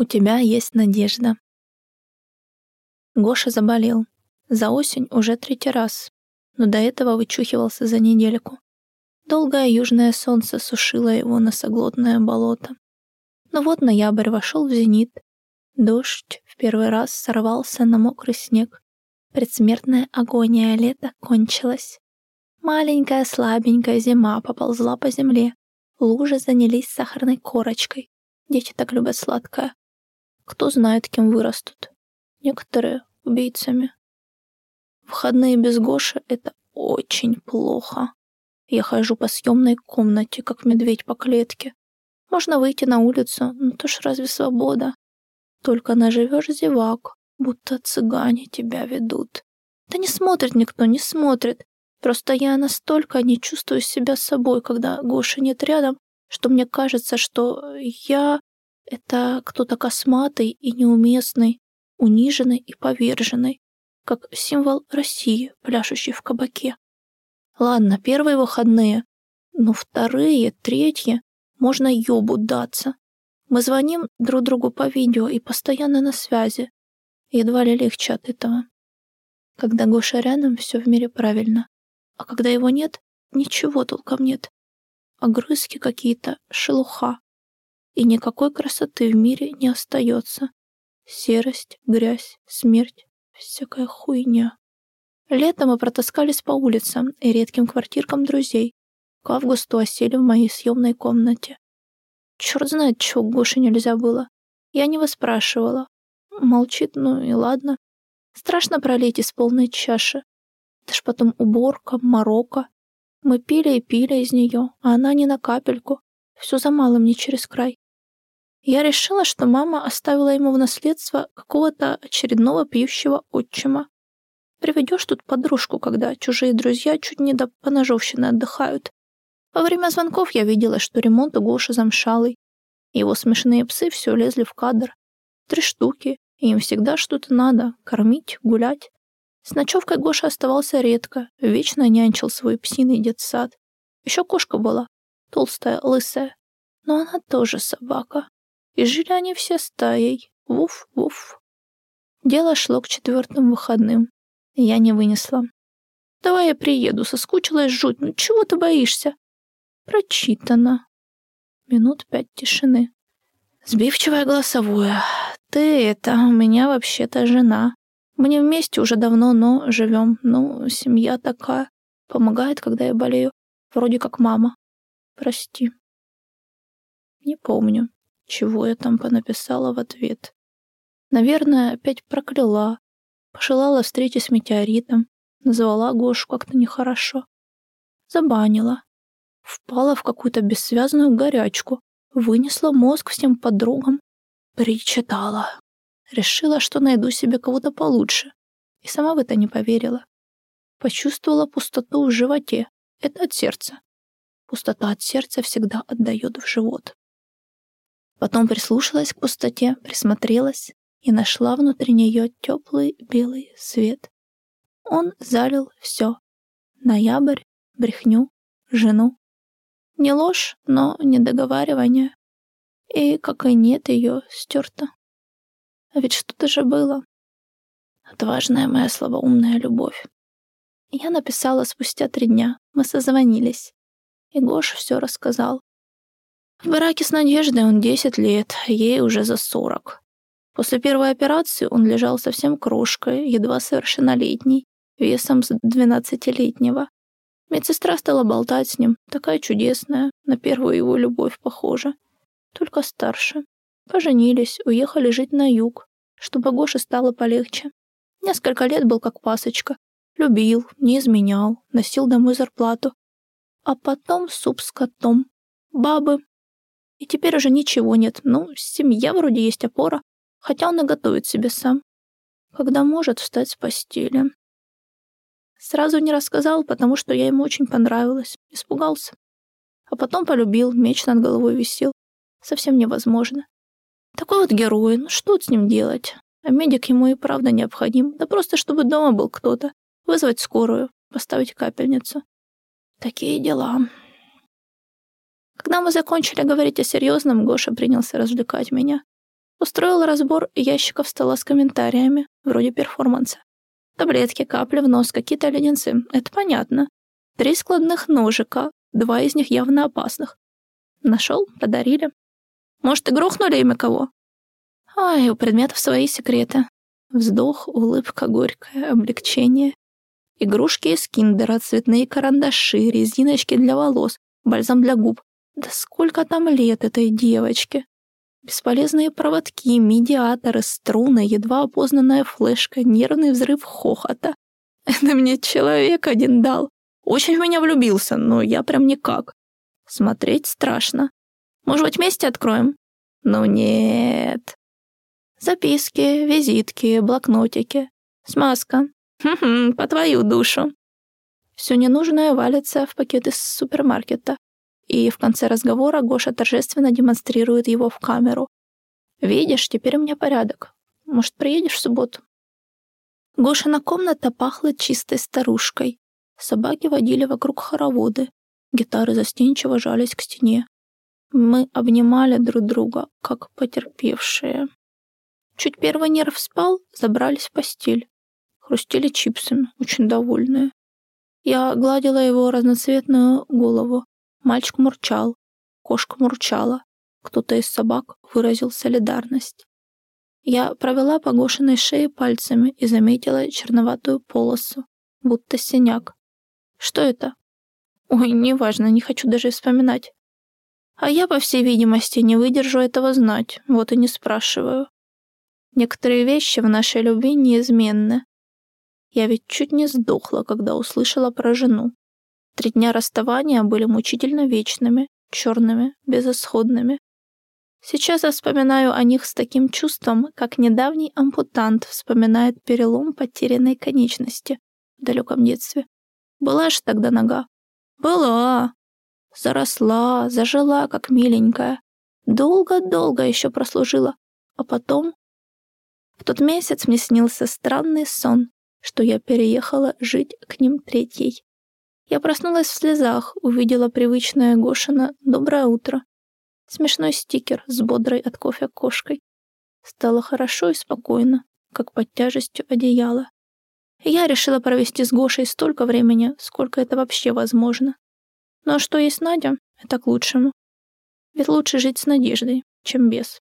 У тебя есть надежда. Гоша заболел. За осень уже третий раз, но до этого вычухивался за недельку. Долгое южное солнце сушило его носоглотное болото. Но вот ноябрь вошел в зенит. Дождь в первый раз сорвался на мокрый снег. Предсмертная агония лета кончилась. Маленькая слабенькая зима поползла по земле. Лужи занялись сахарной корочкой. Дети так любят сладкое. Кто знает, кем вырастут. Некоторые — убийцами. Входные без Гоши — это очень плохо. Я хожу по съемной комнате, как медведь по клетке. Можно выйти на улицу, но то ж разве свобода? Только наживешь зевак, будто цыгане тебя ведут. Да не смотрит никто, не смотрит. Просто я настолько не чувствую себя собой, когда Гоши нет рядом, что мне кажется, что я — это кто-то косматый и неуместный, униженный и поверженный, как символ России, пляшущий в кабаке. Ладно, первые выходные, но вторые, третьи можно ёбу даться. Мы звоним друг другу по видео и постоянно на связи. Едва ли легче от этого. Когда Гоша рядом, все в мире правильно. А когда его нет, ничего толком нет. Огрызки какие-то, шелуха. И никакой красоты в мире не остается. Серость, грязь, смерть, всякая хуйня. Летом мы протаскались по улицам и редким квартиркам друзей. К августу осели в моей съемной комнате. Черт знает, чего Гоше нельзя было. Я не выспрашивала. Молчит, ну и ладно. Страшно пролить из полной чаши. Это ж потом уборка, морока. Мы пили и пили из нее, а она не на капельку. Все за малым, не через край. Я решила, что мама оставила ему в наследство какого-то очередного пьющего отчима. Приведешь тут подружку, когда чужие друзья чуть не до поножовщины отдыхают. Во время звонков я видела, что ремонт у Гоши замшалый. Его смешные псы все лезли в кадр. Три штуки, и им всегда что-то надо — кормить, гулять. С ночевкой Гоша оставался редко, вечно нянчил свой псиный детсад. Еще кошка была, толстая, лысая. Но она тоже собака. И жили они все стаей. Вуф-вуф. Дело шло к четвертым выходным. Я не вынесла. «Давай я приеду, соскучилась жуть. Ну чего ты боишься?» «Прочитано». Минут пять тишины. Сбивчивое голосовое. «Ты это, у меня вообще-то жена. Мы не вместе уже давно, но живем. Ну, семья такая. Помогает, когда я болею. Вроде как мама. Прости». Не помню, чего я там понаписала в ответ. Наверное, опять прокляла, Пожелала встречи с метеоритом, назвала Гошу как-то нехорошо. Забанила. Впала в какую-то бессвязную горячку, вынесла мозг всем подругам, причитала. Решила, что найду себе кого-то получше. И сама в это не поверила. Почувствовала пустоту в животе. Это от сердца. Пустота от сердца всегда отдает в живот. Потом прислушалась к пустоте, присмотрелась и нашла внутри нее теплый белый свет. Он залил все. Ноябрь, брехню, жену. Не ложь, но недоговаривание. И, как и нет, ее стерто. А ведь что-то же было. Отважная моя слабоумная любовь. Я написала спустя три дня. Мы созвонились. И Гоша все рассказал. В браке с Надеждой он десять лет, ей уже за сорок. После первой операции он лежал совсем крошкой, едва совершеннолетний, весом с двенадцатилетнего. Медсестра стала болтать с ним, такая чудесная, на первую его любовь похожа. Только старше. Поженились, уехали жить на юг, чтобы Гоше стало полегче. Несколько лет был как пасочка. Любил, не изменял, носил домой зарплату. А потом суп с котом. Бабы. И теперь уже ничего нет. Ну, семья вроде есть опора хотя он и готовит себе сам, когда может встать с постели. Сразу не рассказал, потому что я ему очень понравилась, испугался. А потом полюбил, меч над головой висел. Совсем невозможно. Такой вот герой, ну что с ним делать? А медик ему и правда необходим, да просто чтобы дома был кто-то, вызвать скорую, поставить капельницу. Такие дела. Когда мы закончили говорить о серьезном, Гоша принялся развлекать меня. Устроил разбор ящиков стола с комментариями, вроде перформанса. Таблетки, капли в нос, какие-то леденцы. Это понятно. Три складных ножика, два из них явно опасных. Нашел, подарили. Может, и грохнули ими кого? Ай, у предметов свои секреты. Вздох, улыбка горькая, облегчение. Игрушки из киндера, цветные карандаши, резиночки для волос, бальзам для губ. Да сколько там лет этой девочке? Бесполезные проводки, медиаторы, струны, едва опознанная флешка, нервный взрыв хохота. Это мне человек один дал. Очень в меня влюбился, но я прям никак. Смотреть страшно. Может быть, вместе откроем? Ну нет. Записки, визитки, блокнотики. Смазка. Хм-хм, по твою душу. Все ненужное валится в пакет из супермаркета и в конце разговора Гоша торжественно демонстрирует его в камеру. «Видишь, теперь у меня порядок. Может, приедешь в субботу?» Гошина комната пахла чистой старушкой. Собаки водили вокруг хороводы. Гитары застенчиво жались к стене. Мы обнимали друг друга, как потерпевшие. Чуть первый нерв спал, забрались в постель. Хрустели чипсами, очень довольные. Я гладила его разноцветную голову, Мальчик мурчал, кошка мурчала, кто-то из собак выразил солидарность. Я провела по Гошиной шее пальцами и заметила черноватую полосу, будто синяк. Что это? Ой, неважно, не хочу даже вспоминать. А я, по всей видимости, не выдержу этого знать, вот и не спрашиваю. Некоторые вещи в нашей любви неизменны. Я ведь чуть не сдохла, когда услышала про жену. Три дня расставания были мучительно вечными, черными, безысходными. Сейчас я вспоминаю о них с таким чувством, как недавний ампутант вспоминает перелом потерянной конечности в далеком детстве. Была ж тогда нога. Была. Заросла, зажила, как миленькая. Долго-долго еще прослужила. А потом... В тот месяц мне снился странный сон, что я переехала жить к ним третьей. Я проснулась в слезах, увидела привычное Гошина «Доброе утро». Смешной стикер с бодрой от кофе кошкой. Стало хорошо и спокойно, как под тяжестью одеяла. я решила провести с Гошей столько времени, сколько это вообще возможно. Ну а что есть Надя, это к лучшему. Ведь лучше жить с надеждой, чем без.